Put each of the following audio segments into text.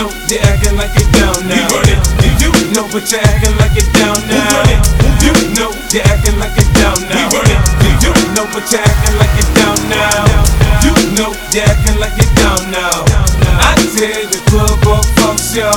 know you're acting like you down now. You run it, you do know, but you're acting like you down now. We run it, you know, you're acting like you down now. We run it, you do know, but you're acting like you down now. You know, you're acting like you down now. I tear the club up, fuck yo,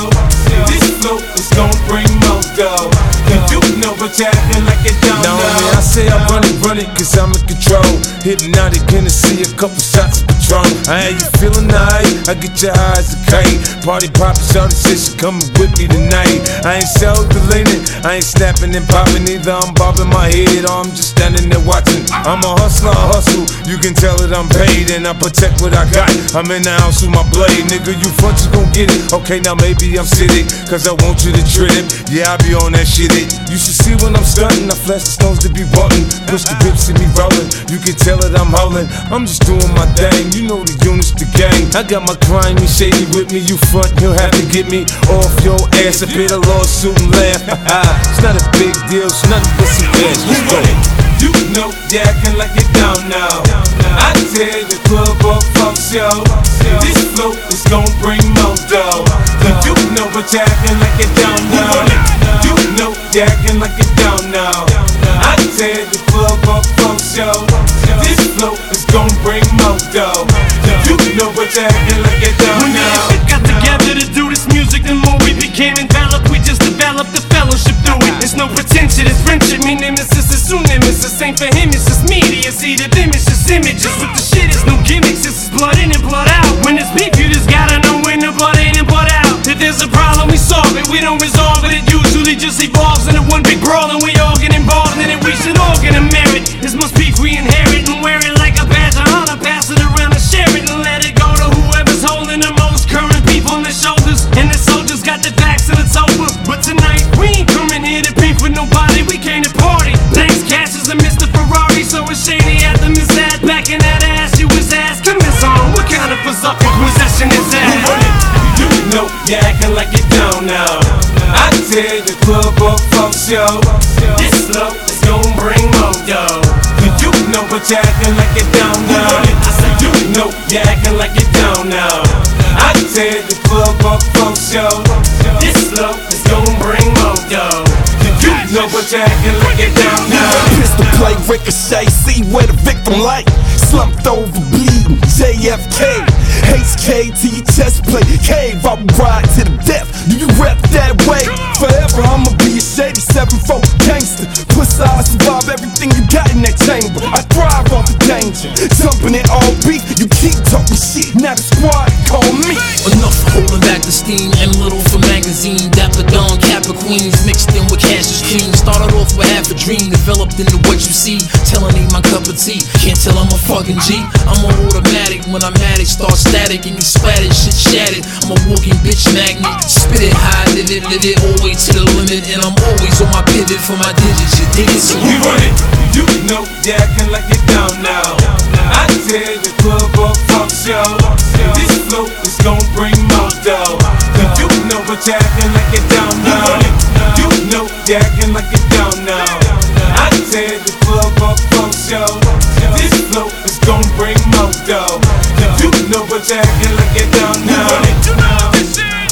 This flow is gonna bring more dough. You do know, but you're acting like you down now. Now, I say I run it, run it, cause I'm in control. Hypnotiq, Hennessy, a couple shots Patron. I ain't you feeling nice? I get your eyes a kite. Party poppin', shawty said she coming with me tonight. I ain't so deleting, I ain't snapping and popping either. I'm bobbing my head or I'm just standing there watching. I'm a hustler, I hustle. You can tell that I'm paid and I protect what I got. I'm in the house with my blade, nigga. You front, you gon' get it. Okay, now maybe I'm sitting, cause I want you to trip. Yeah, I be on that shit. It. You should see when I'm stunting. I flash the stones to be button. Push the whips and me rolling. You can tell that I'm howling. I'm just doing my thing. You know the units, the gang. I got my me shady with me. You front, you'll have to get me off your ass. I pay a lawsuit and laugh. it's not a big deal, it's nothing but some cash. Let's go. You know you're acting like it down now. I tear the club up, fuck show. This flow is gonna bring more dough. You know but you're acting like down now. You know you're acting like it down now. I tear the club up, fuck show. This flow is gon' bring more dough. You know but you're acting like it down When me now. and got together to do this music, the more we became enveloped, we just developed the fellowship through it. It's no pretension, it's friendship. Me nemesis is soon nemesis. Ain't for him, it's just media. See the it's just images. With the shit, it's no gimmicks. This is blood in and blood out. When it's beef, you just gotta know when the blood in and blood out. If there's a problem, know you're acting like it down now. I tear the club up, fuck show. This flow is gon' bring more dough. You know but you're acting like it down now. I said you know you're acting like it down now. I tear the club up, fuck show. This flow is gon' bring more dough. You know but you're acting like it down now. Pistol play, ricochet, see where the victim lay. Slumped over, bleeding, JFK. Hates K to your chest plate. Cave, I will ride to the death. Do you rep that way? Forever, I'ma be a shady seven-fold gangster. Plus, I survive everything you got in that chamber. I thrive off the danger. Jumping in all beef, you keep talking shit. Now the squad call me. Enough for holding back the steam. M little for magazine. Dapper Dawn, Kappa Queens. Mixed in with Cassius cream. Started off with half a dream. Developed into what you see. Telling ain't my cup of tea. Fucking G. I'm a automatic. When I'm at it, start static. And you splattered, shit shattered. I'm a walking bitch magnet. Spit it high, live it, live it. Always to the limit. And I'm always on my pivot for my digits. You dig it? So We run it. You know yeah, I can like it down now. I tear the club up, fuck show. This flow is gon' bring more dough. You know but you're acting like it down now. You know you're acting like it down now. do? Know what you're looking down now.